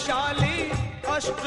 बलशाली अष्ट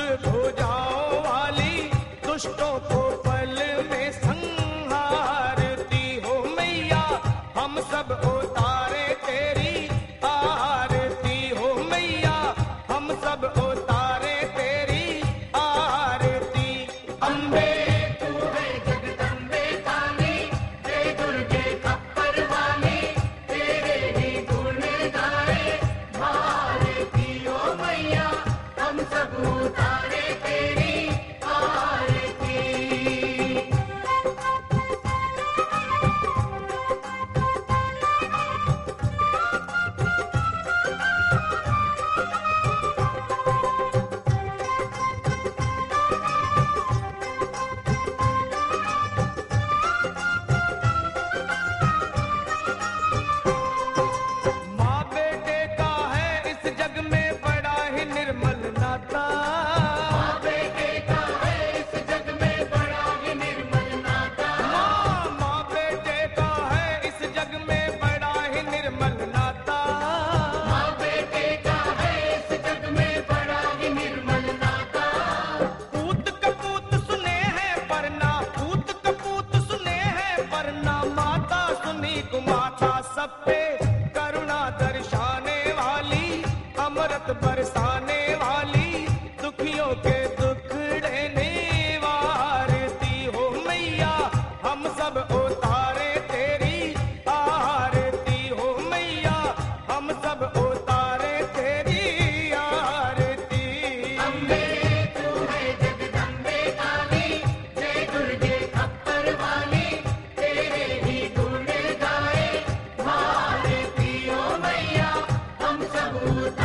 Thank you.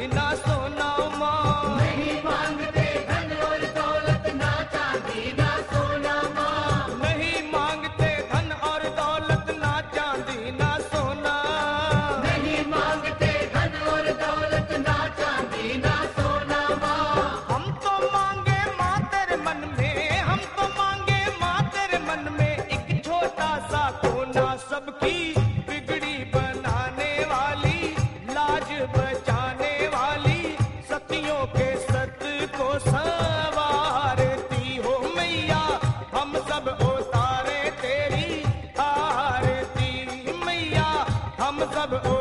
Nina. love.